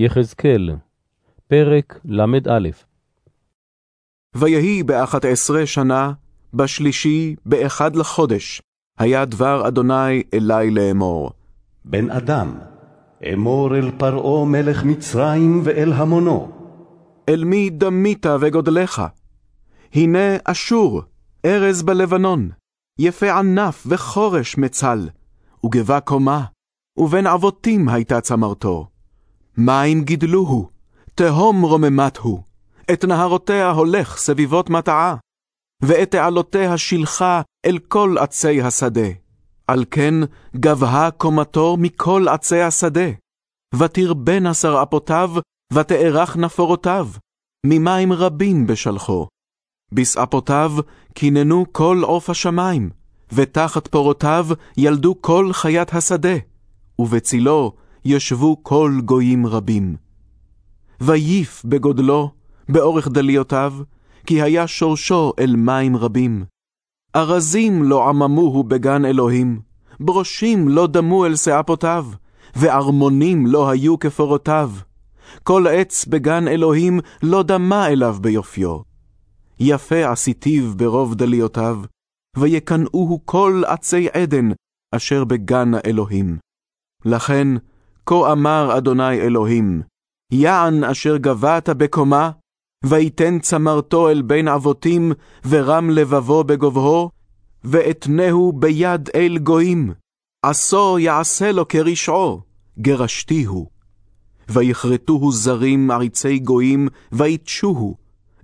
יחזקאל, פרק ל"א ויהי באחת עשרה שנה, בשלישי, באחד לחודש, היה דבר אדוני אלי לאמור. בן אדם, אמור אל פרעה מלך מצרים ואל המונו. אל מי דמית וגודלך? הנה אשור, ארז בלבנון, יפה ענף וחורש מצל, וגבה קומה, ובין אבותים הייתה צמרתו. מים גידלוהו, תהום רוממת הוא, את נהרותיה הולך סביבות מטעה, ואת תעלותיה שילחה אל כל עצי השדה. על כן גבהה קומתו מכל עצי השדה, ותרבנה שרעפותיו, ותארך נפורותיו, ממים רבים בשלחו. בשעפותיו קיננו כל עוף השמיים, ותחת פורותיו ילדו כל חיית השדה, ובצילו ישבו כל גויים רבים. ויף בגודלו, באורך דליותיו, כי היה שורשו אל מים רבים. ארזים לא עממוהו בגן אלוהים, ברושים לא דמו אל שעפותיו, וערמונים לא היו כפורותיו. כל עץ בגן אלוהים לא דמה אליו ביופיו. יפה עשיתיו ברוב דליותיו, ויקנאוהו כל עצי עדן אשר בגן האלוהים. לכן, כה אמר אדוני אלוהים, יען אשר גבעת בקומה, ויתן צמרתו אל בין אבותים, ורם לבבו בגובהו, ואתנהו ביד אל גויים, עשו יעשה לו כרשעו, גרשתיהו. ויכרתוהו זרים עריצי גויים, ויתשוהו,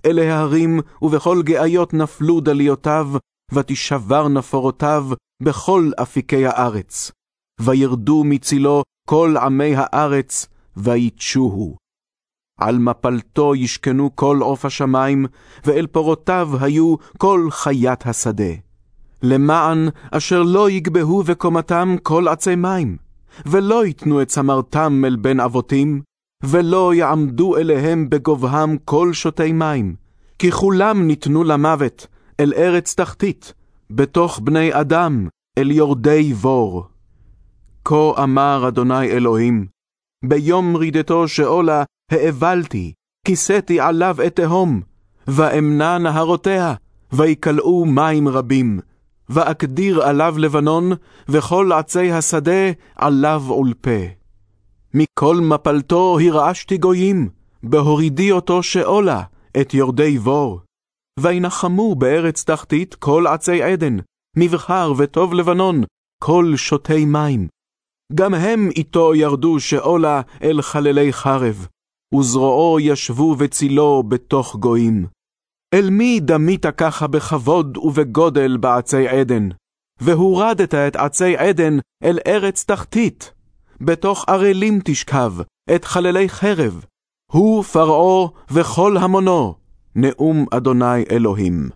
אל ההרים, ובכל גאיות נפלו דליותיו, ותשבר נפורותיו בכל אפיקי הארץ. וירדו מצילו כל עמי הארץ, ויתשוהו. על מפלתו ישכנו כל עוף השמיים, ואל פורותיו היו כל חיית השדה. למען אשר לא יגבהו וקומתם כל עצי מים, ולא יתנו את צמרתם אל בין אבותים, ולא יעמדו אליהם בגובהם כל שותי מים, כי כולם ניתנו למוות, אל ארץ תחתית, בתוך בני אדם, אל יורדי בור. כה אמר אדוני אלוהים, ביום רידתו שאולה האבלתי, כיסיתי עליו את תהום, ואמנה נהרותיה, ויקלעו מים רבים, ואקדיר עליו לבנון, וכל עצי השדה עליו עולפה. מכל מפלתו הרעשתי גויים, בהורידי אותו שאולה, את יורדי בור. וינחמו בארץ תחתית כל עצי עדן, מבחר וטוב לבנון, כל שותי מים. גם הם איתו ירדו שאולה אל חללי חרב, וזרועו ישבו וצילו בתוך גויים. אל מי דמית ככה בכבוד ובגודל בעצי עדן? והורדת את עצי עדן אל ארץ תחתית. בתוך ערלים תשכב, את חללי חרב. הוא פרעה וכל המונו, נאום אדוני אלוהים.